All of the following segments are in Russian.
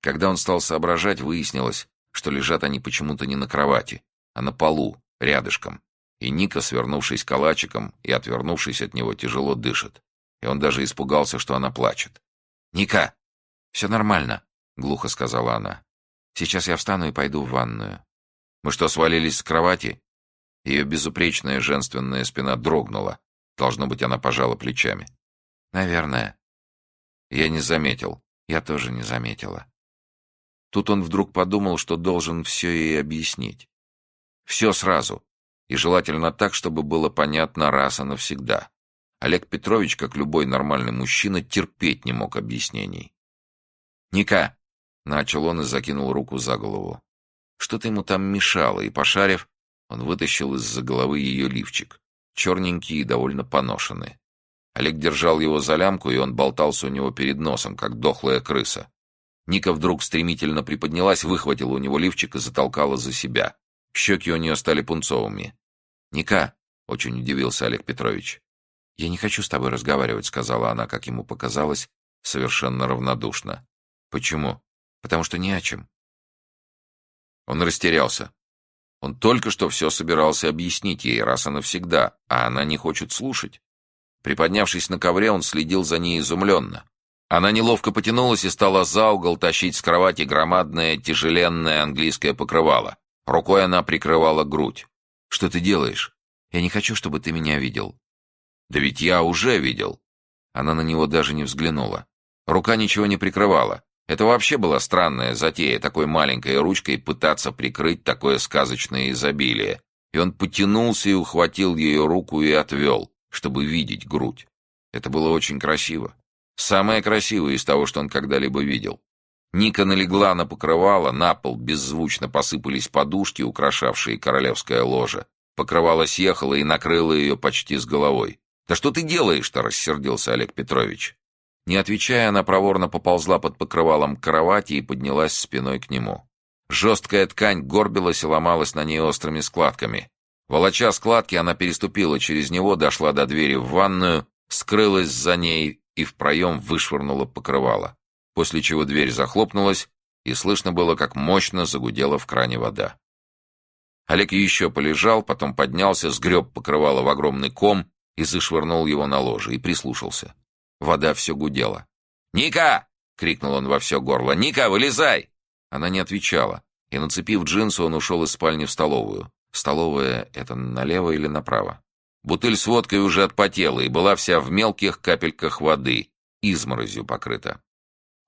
Когда он стал соображать, выяснилось, что лежат они почему-то не на кровати, а на полу, рядышком. И Ника, свернувшись калачиком и отвернувшись от него, тяжело дышит. И он даже испугался, что она плачет. «Ника, все нормально», — глухо сказала она. «Сейчас я встану и пойду в ванную». «Мы что, свалились с кровати?» Ее безупречная женственная спина дрогнула. Должно быть, она пожала плечами. «Наверное». Я не заметил. Я тоже не заметила. Тут он вдруг подумал, что должен все ей объяснить. Все сразу. И желательно так, чтобы было понятно раз и навсегда. Олег Петрович, как любой нормальный мужчина, терпеть не мог объяснений. «Ника!» — начал он и закинул руку за голову. Что-то ему там мешало, и, пошарив, он вытащил из-за головы ее лифчик. Черненький и довольно поношенный. Олег держал его за лямку, и он болтался у него перед носом, как дохлая крыса. Ника вдруг стремительно приподнялась, выхватила у него лифчик и затолкала за себя. Щеки у нее стали пунцовыми. «Ника!» — очень удивился Олег Петрович. «Я не хочу с тобой разговаривать», — сказала она, как ему показалось, совершенно равнодушно. «Почему?» «Потому что не о чем». Он растерялся. Он только что все собирался объяснить ей раз и навсегда, а она не хочет слушать. Приподнявшись на ковре, он следил за ней изумленно. Она неловко потянулась и стала за угол тащить с кровати громадное, тяжеленное английское покрывало. Рукой она прикрывала грудь. «Что ты делаешь? Я не хочу, чтобы ты меня видел». «Да ведь я уже видел». Она на него даже не взглянула. Рука ничего не прикрывала. Это вообще была странная затея, такой маленькой ручкой пытаться прикрыть такое сказочное изобилие. И он потянулся и ухватил ее руку и отвел, чтобы видеть грудь. Это было очень красиво. Самое красивое из того, что он когда-либо видел. Ника налегла на покрывало, на пол беззвучно посыпались подушки, украшавшие королевское ложе. Покрывало съехало и накрыло ее почти с головой. «Да что ты делаешь-то?» — рассердился Олег Петрович. Не отвечая, она проворно поползла под покрывалом кровати и поднялась спиной к нему. Жесткая ткань горбилась и ломалась на ней острыми складками. Волоча складки, она переступила через него, дошла до двери в ванную, скрылась за ней и в проем вышвырнула покрывало. После чего дверь захлопнулась, и слышно было, как мощно загудела в кране вода. Олег еще полежал, потом поднялся, сгреб покрывало в огромный ком и зашвырнул его на ложе, и прислушался. Вода все гудела. «Ника!» — крикнул он во все горло. «Ника, вылезай!» Она не отвечала, и, нацепив джинсы, он ушел из спальни в столовую. Столовая — это налево или направо? Бутыль с водкой уже отпотела и была вся в мелких капельках воды, изморозью покрыта.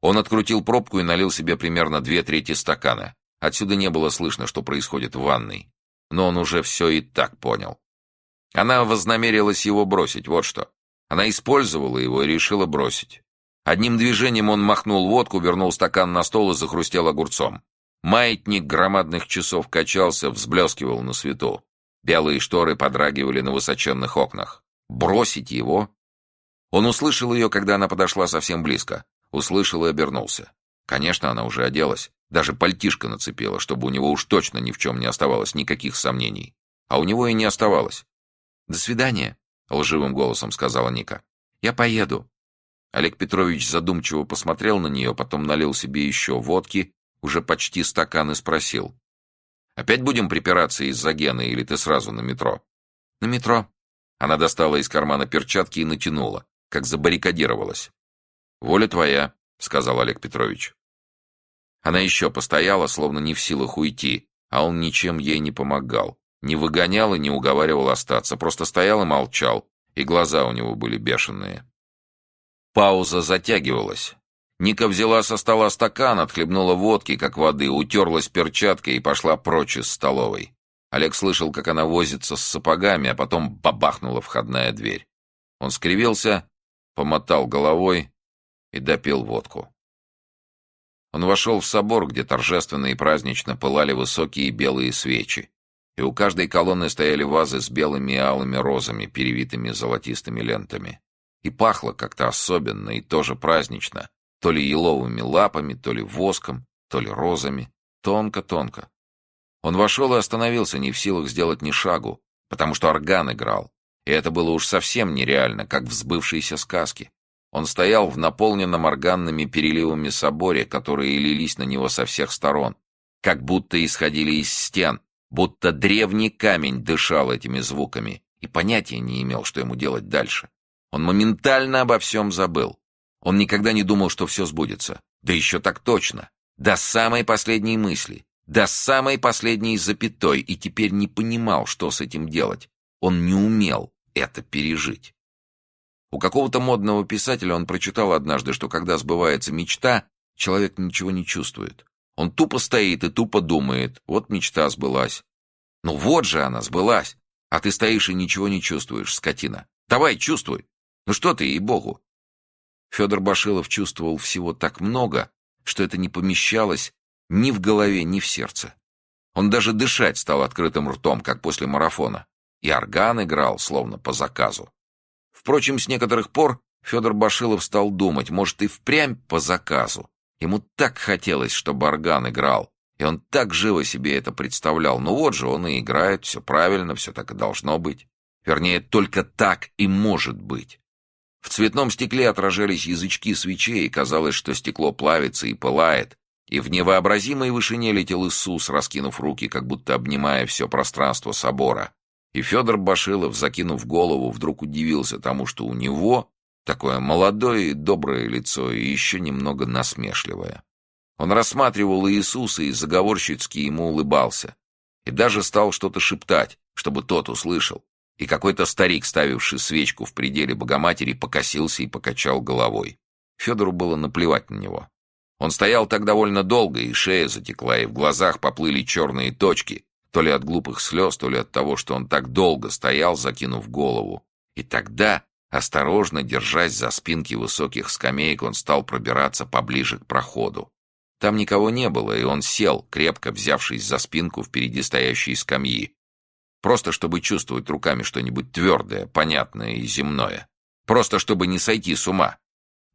Он открутил пробку и налил себе примерно две трети стакана. Отсюда не было слышно, что происходит в ванной. Но он уже все и так понял. Она вознамерилась его бросить, вот что. Она использовала его и решила бросить. Одним движением он махнул водку, вернул стакан на стол и захрустел огурцом. Маятник громадных часов качался, взблескивал на свету. Белые шторы подрагивали на высоченных окнах. Бросить его? Он услышал ее, когда она подошла совсем близко. Услышал и обернулся. Конечно, она уже оделась. Даже пальтишко нацепила, чтобы у него уж точно ни в чем не оставалось никаких сомнений. А у него и не оставалось. «До свидания», — лживым голосом сказала Ника. «Я поеду». Олег Петрович задумчиво посмотрел на нее, потом налил себе еще водки, уже почти стакан и спросил. «Опять будем припираться из-за Гены или ты сразу на метро?» «На метро». Она достала из кармана перчатки и натянула, как забаррикадировалась. «Воля твоя», — сказал Олег Петрович. Она еще постояла, словно не в силах уйти, а он ничем ей не помогал. Не выгонял и не уговаривал остаться, просто стоял и молчал, и глаза у него были бешеные. Пауза затягивалась. Ника взяла со стола стакан, отхлебнула водки, как воды, утерлась перчаткой и пошла прочь из столовой. Олег слышал, как она возится с сапогами, а потом бабахнула входная дверь. Он скривился, помотал головой и допил водку. Он вошел в собор, где торжественно и празднично пылали высокие белые свечи и у каждой колонны стояли вазы с белыми и алыми розами, перевитыми золотистыми лентами. И пахло как-то особенно и тоже празднично, то ли еловыми лапами, то ли воском, то ли розами, тонко-тонко. Он вошел и остановился, не в силах сделать ни шагу, потому что орган играл, и это было уж совсем нереально, как в сбывшейся сказке. Он стоял в наполненном органными переливами соборе, которые лились на него со всех сторон, как будто исходили из стен, будто древний камень дышал этими звуками и понятия не имел, что ему делать дальше. Он моментально обо всем забыл. Он никогда не думал, что все сбудется. Да еще так точно. До самой последней мысли. До самой последней запятой. И теперь не понимал, что с этим делать. Он не умел это пережить. У какого-то модного писателя он прочитал однажды, что когда сбывается мечта, человек ничего не чувствует. Он тупо стоит и тупо думает. Вот мечта сбылась. Ну вот же она сбылась. А ты стоишь и ничего не чувствуешь, скотина. Давай, чувствуй. Ну что ты, ей-богу. Федор Башилов чувствовал всего так много, что это не помещалось ни в голове, ни в сердце. Он даже дышать стал открытым ртом, как после марафона. И орган играл, словно по заказу. Впрочем, с некоторых пор Федор Башилов стал думать, может, и впрямь по заказу. Ему так хотелось, чтобы орган играл, и он так живо себе это представлял. Ну вот же, он и играет, все правильно, все так и должно быть. Вернее, только так и может быть. В цветном стекле отражались язычки свечей, и казалось, что стекло плавится и пылает, и в невообразимой вышине летел Иисус, раскинув руки, как будто обнимая все пространство собора. И Федор Башилов, закинув голову, вдруг удивился тому, что у него такое молодое и доброе лицо, и еще немного насмешливое. Он рассматривал Иисуса и заговорщицки ему улыбался. И даже стал что-то шептать, чтобы тот услышал. И какой-то старик, ставивший свечку в пределе Богоматери, покосился и покачал головой. Федору было наплевать на него. Он стоял так довольно долго, и шея затекла, и в глазах поплыли черные точки, то ли от глупых слез, то ли от того, что он так долго стоял, закинув голову. И тогда, осторожно держась за спинки высоких скамеек, он стал пробираться поближе к проходу. Там никого не было, и он сел, крепко взявшись за спинку впереди стоящей скамьи. Просто чтобы чувствовать руками что-нибудь твердое, понятное и земное. Просто чтобы не сойти с ума.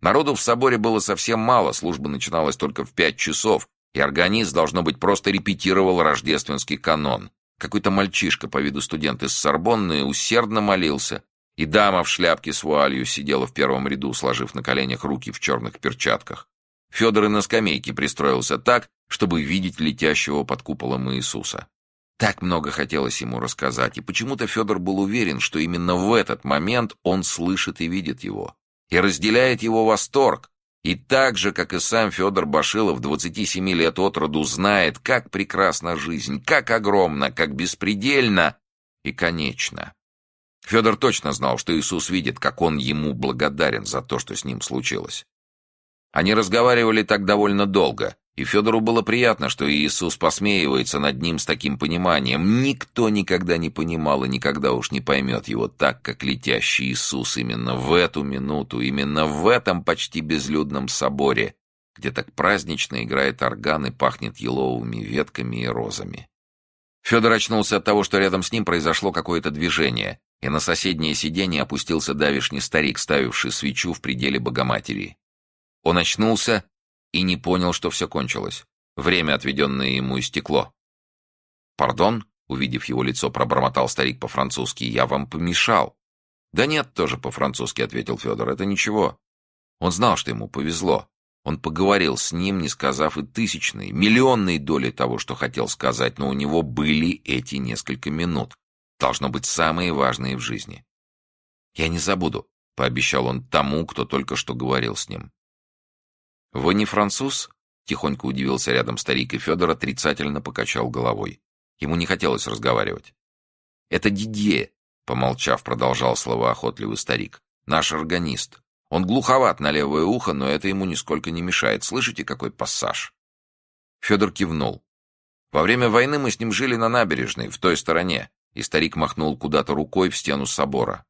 Народу в соборе было совсем мало, служба начиналась только в пять часов, и органист, должно быть, просто репетировал рождественский канон. Какой-то мальчишка по виду студент из Сорбонны усердно молился, и дама в шляпке с вуалью сидела в первом ряду, сложив на коленях руки в черных перчатках. Федор и на скамейке пристроился так, чтобы видеть летящего под куполом Иисуса. Так много хотелось ему рассказать, и почему-то Федор был уверен, что именно в этот момент он слышит и видит его, и разделяет его восторг, и так же, как и сам Федор Башилов, 27 лет от роду, знает, как прекрасна жизнь, как огромна, как беспредельна и конечна. Федор точно знал, что Иисус видит, как он ему благодарен за то, что с ним случилось. Они разговаривали так довольно долго, и Федору было приятно, что Иисус посмеивается над ним с таким пониманием. Никто никогда не понимал и никогда уж не поймет его так, как летящий Иисус именно в эту минуту, именно в этом почти безлюдном соборе, где так празднично играет орган и пахнет еловыми ветками и розами. Федор очнулся от того, что рядом с ним произошло какое-то движение, и на соседнее сиденье опустился давишний старик, ставивший свечу в пределе Богоматери. Он очнулся и не понял, что все кончилось. Время, отведенное ему, истекло. «Пардон?» — увидев его лицо, пробормотал старик по-французски. «Я вам помешал». «Да нет, тоже по-французски», — ответил Федор. «Это ничего». Он знал, что ему повезло. Он поговорил с ним, не сказав и тысячной, миллионной доли того, что хотел сказать, но у него были эти несколько минут. Должно быть, самые важные в жизни. «Я не забуду», — пообещал он тому, кто только что говорил с ним. «Вы не француз?» — тихонько удивился рядом старик, и Федор отрицательно покачал головой. Ему не хотелось разговаривать. «Это Дидье», — помолчав, продолжал словоохотливый старик. «Наш органист. Он глуховат на левое ухо, но это ему нисколько не мешает. Слышите, какой пассаж?» Федор кивнул. «Во время войны мы с ним жили на набережной, в той стороне», и старик махнул куда-то рукой в стену собора.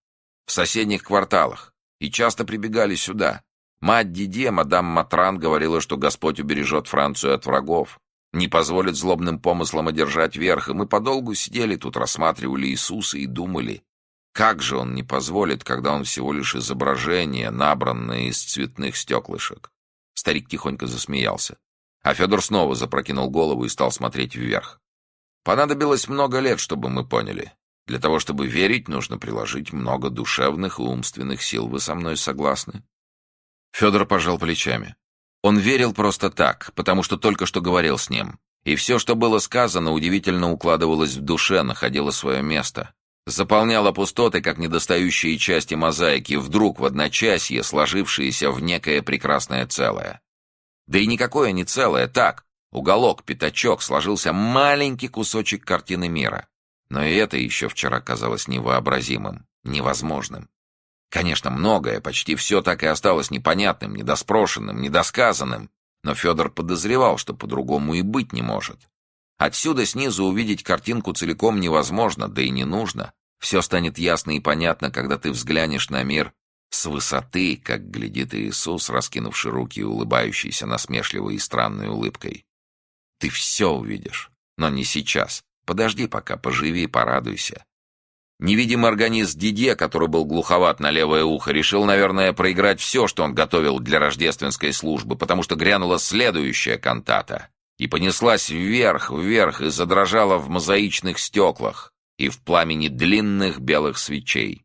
«В соседних кварталах. И часто прибегали сюда. Мать Диде, мадам Матран, говорила, что Господь убережет Францию от врагов, не позволит злобным помыслам одержать верх, и мы подолгу сидели тут, рассматривали Иисуса и думали, как же он не позволит, когда он всего лишь изображение, набранное из цветных стеклышек. Старик тихонько засмеялся. А Федор снова запрокинул голову и стал смотреть вверх. Понадобилось много лет, чтобы мы поняли. Для того, чтобы верить, нужно приложить много душевных и умственных сил. Вы со мной согласны? Федор пожал плечами. Он верил просто так, потому что только что говорил с ним. И все, что было сказано, удивительно укладывалось в душе, находило свое место. Заполняло пустоты, как недостающие части мозаики, вдруг в одночасье сложившиеся в некое прекрасное целое. Да и никакое не целое, так, уголок, пятачок, сложился маленький кусочек картины мира. Но и это еще вчера казалось невообразимым, невозможным. Конечно, многое, почти все так и осталось непонятным, недоспрошенным, недосказанным, но Федор подозревал, что по-другому и быть не может. Отсюда снизу увидеть картинку целиком невозможно, да и не нужно. Все станет ясно и понятно, когда ты взглянешь на мир с высоты, как глядит Иисус, раскинувший руки и улыбающийся насмешливой и странной улыбкой. Ты все увидишь, но не сейчас. Подожди пока, поживи, порадуйся. Невидимый органист Дидье, который был глуховат на левое ухо, решил, наверное, проиграть все, что он готовил для рождественской службы, потому что грянула следующая кантата и понеслась вверх, вверх и задрожала в мозаичных стеклах и в пламени длинных белых свечей.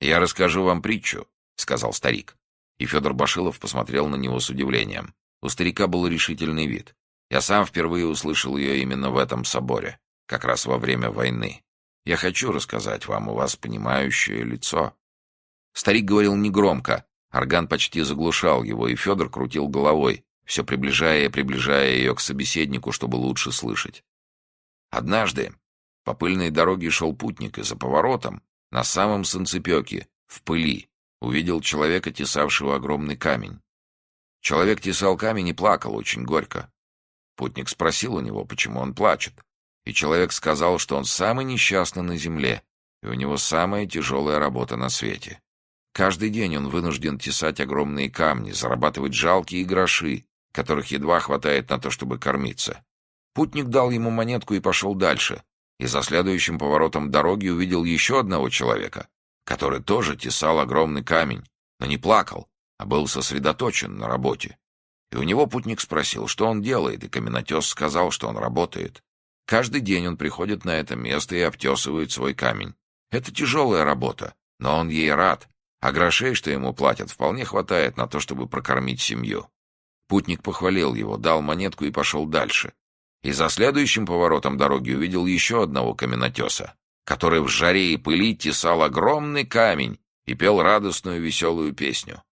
«Я расскажу вам притчу», — сказал старик. И Федор Башилов посмотрел на него с удивлением. У старика был решительный вид. Я сам впервые услышал ее именно в этом соборе, как раз во время войны. Я хочу рассказать вам, у вас понимающее лицо». Старик говорил негромко, орган почти заглушал его, и Федор крутил головой, все приближая и приближая ее к собеседнику, чтобы лучше слышать. Однажды по пыльной дороге шел путник, и за поворотом, на самом санцепёке, в пыли, увидел человека, тесавшего огромный камень. Человек тесал камень и плакал очень горько. Путник спросил у него, почему он плачет. И человек сказал, что он самый несчастный на земле, и у него самая тяжелая работа на свете. Каждый день он вынужден тесать огромные камни, зарабатывать жалкие гроши, которых едва хватает на то, чтобы кормиться. Путник дал ему монетку и пошел дальше, и за следующим поворотом дороги увидел еще одного человека, который тоже тесал огромный камень, но не плакал, а был сосредоточен на работе. И у него путник спросил, что он делает, и каменотес сказал, что он работает. Каждый день он приходит на это место и обтесывает свой камень. Это тяжелая работа, но он ей рад, а грошей, что ему платят, вполне хватает на то, чтобы прокормить семью. Путник похвалил его, дал монетку и пошел дальше. И за следующим поворотом дороги увидел еще одного каменотеса, который в жаре и пыли тесал огромный камень и пел радостную веселую песню.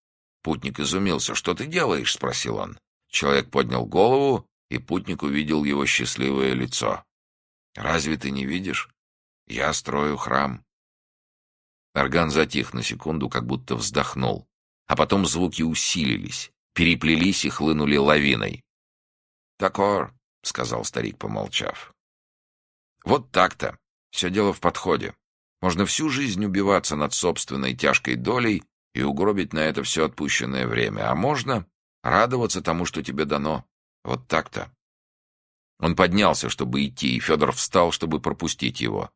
Путник изумился. «Что ты делаешь?» — спросил он. Человек поднял голову и путник увидел его счастливое лицо. «Разве ты не видишь? Я строю храм». Орган затих на секунду, как будто вздохнул, а потом звуки усилились, переплелись и хлынули лавиной. «Такор», — сказал старик, помолчав. «Вот так-то. Все дело в подходе. Можно всю жизнь убиваться над собственной тяжкой долей и угробить на это все отпущенное время, а можно радоваться тому, что тебе дано. Вот так-то. Он поднялся, чтобы идти, и Федор встал, чтобы пропустить его.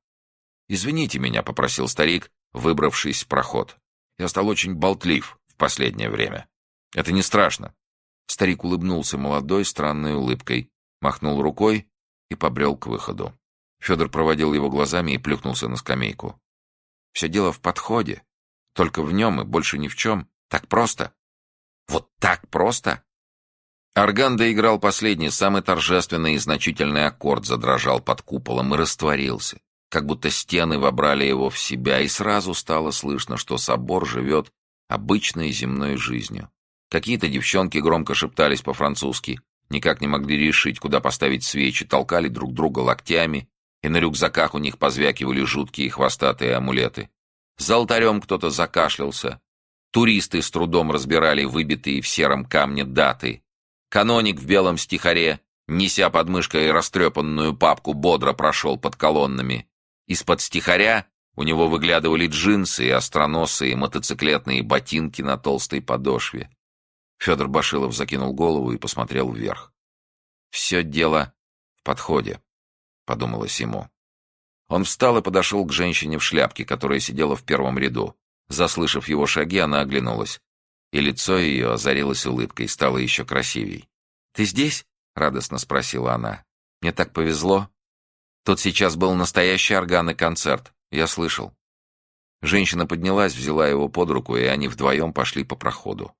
«Извините меня», — попросил старик, выбравшись в проход. «Я стал очень болтлив в последнее время. Это не страшно». Старик улыбнулся молодой, странной улыбкой, махнул рукой и побрел к выходу. Федор проводил его глазами и плюхнулся на скамейку. «Все дело в подходе. Только в нем и больше ни в чем. Так просто». «Вот так просто?» Орган доиграл последний, самый торжественный и значительный аккорд задрожал под куполом и растворился, как будто стены вобрали его в себя, и сразу стало слышно, что собор живет обычной земной жизнью. Какие-то девчонки громко шептались по-французски, никак не могли решить, куда поставить свечи, толкали друг друга локтями, и на рюкзаках у них позвякивали жуткие хвостатые амулеты. За алтарем кто-то закашлялся. Туристы с трудом разбирали выбитые в сером камне даты, Каноник в белом стихаре, неся под мышкой растрепанную папку, бодро прошел под колоннами. Из-под стихаря у него выглядывали джинсы и остроносые мотоциклетные ботинки на толстой подошве. Федор Башилов закинул голову и посмотрел вверх. «Все дело в подходе», — подумалось ему. Он встал и подошел к женщине в шляпке, которая сидела в первом ряду. Заслышав его шаги, она оглянулась и лицо ее озарилось улыбкой, стало еще красивей. «Ты здесь?» — радостно спросила она. «Мне так повезло. Тут сейчас был настоящий органный концерт, я слышал». Женщина поднялась, взяла его под руку, и они вдвоем пошли по проходу.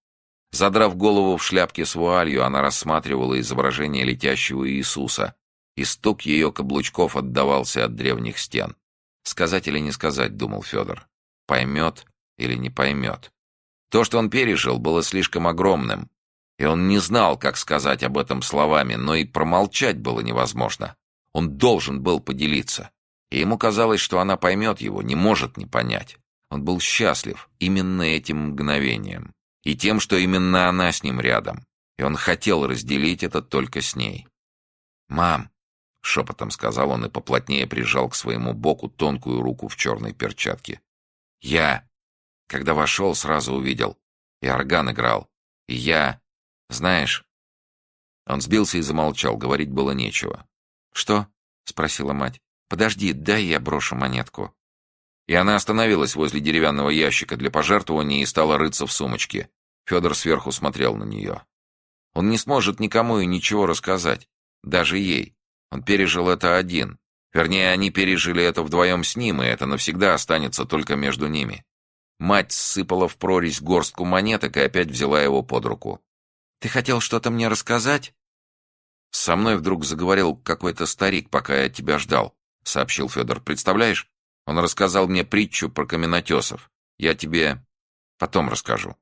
Задрав голову в шляпке с вуалью, она рассматривала изображение летящего Иисуса, и стук ее каблучков отдавался от древних стен. «Сказать или не сказать», — думал Федор. «Поймет или не поймет». То, что он пережил, было слишком огромным, и он не знал, как сказать об этом словами, но и промолчать было невозможно. Он должен был поделиться. И ему казалось, что она поймет его, не может не понять. Он был счастлив именно этим мгновением. И тем, что именно она с ним рядом. И он хотел разделить это только с ней. «Мам!» — шепотом сказал он и поплотнее прижал к своему боку тонкую руку в черной перчатке. «Я, когда вошел, сразу увидел. И орган играл. И я... Знаешь...» Он сбился и замолчал, говорить было нечего. «Что?» — спросила мать. «Подожди, дай я брошу монетку». И она остановилась возле деревянного ящика для пожертвований и стала рыться в сумочке. Федор сверху смотрел на нее. Он не сможет никому и ничего рассказать. Даже ей. Он пережил это один. Вернее, они пережили это вдвоем с ним, и это навсегда останется только между ними. Мать сыпала в прорезь горстку монеток и опять взяла его под руку. «Ты хотел что-то мне рассказать?» «Со мной вдруг заговорил какой-то старик, пока я тебя ждал», — сообщил Федор. «Представляешь? Он рассказал мне притчу про каменотесов. Я тебе потом расскажу».